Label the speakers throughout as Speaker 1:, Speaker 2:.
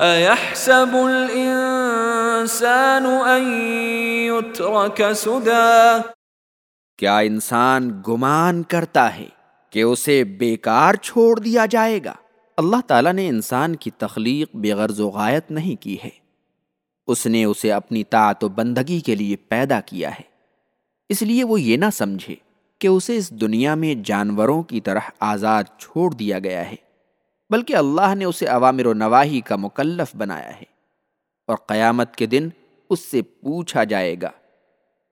Speaker 1: أَيَحْسَبُ الْإِنسَانُ أَن يُتْرَكَ سُدًى؟
Speaker 2: کیا انسان گمان کرتا ہے کہ اسے بیکار چھوڑ دیا جائے گا؟ اللہ تعالیٰ نے انسان کی تخلیق بے غرض و غایت نہیں کی ہے۔ اس نے اسے اپنی طاعت و بندگی کے لیے پیدا کیا ہے۔ اس لیے وہ یہ نہ سمجھے کہ اسے اس دنیا میں جانوروں کی طرح آزاد چھوڑ دیا گیا ہے۔ بلکہ اللہ نے اسے عوامر و نواحی کا مکلف بنایا ہے۔ اور قیامت کے دن اس سے پوچھا جائے گا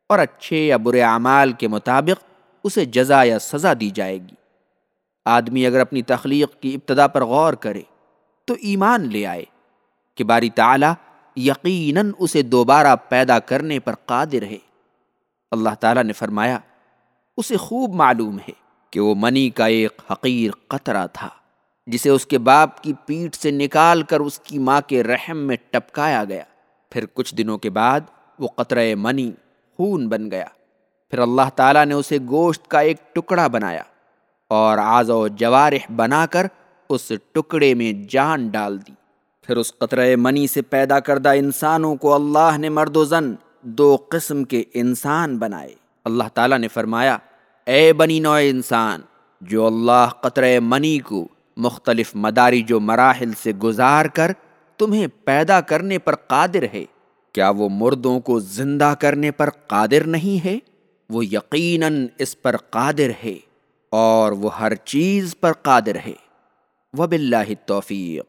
Speaker 2: اور اچھے یا برے اعمال کے مطابق اسے جزا یا سزا دی جائے گی۔ آدمی اگر اپنی تخلیق کی ابتدا پر غور کرے تو ایمان لے آئے کہ باری تعالیٰ یقیناً اسے دوبارہ پیدا کرنے پر قادر ہے۔ اللہ تعالیٰ نے فرمایا، اسے خوب معلوم ہے کہ وہ منی کا ایک حقیر قطرہ تھا۔ جسے اس کے باپ کی پیٹھ سے نکال کر اس کی ماں کے رحم میں ٹپکایا گیا۔ پھر کچھ دنوں کے بعد وہ قطرہ منی خون بن گیا۔ پھر اللہ تعالیٰ نے اسے گوشت کا ایک ٹکڑا بنایا اور آز و جوارح بنا کر اس ٹکڑے میں جان ڈال دی۔ پھر اس قطرہ منی سے پیدا کردہ انسانوں کو اللہ نے مرد و زن دو قسم کے انسان بنائے۔ اللہ تعالیٰ نے فرمایا، اے بنی نوع انسان، جو اللہ قطرہ منی کو مختلف مداری جو مراحل سے گزار کر تمہیں پیدا کرنے پر قادر ہے، کیا وہ مردوں کو زندہ کرنے پر قادر نہیں ہے؟ وہ یقیناً اس پر قادر ہے اور وہ ہر چیز پر قادر ہے۔ وباللہ التوفیق۔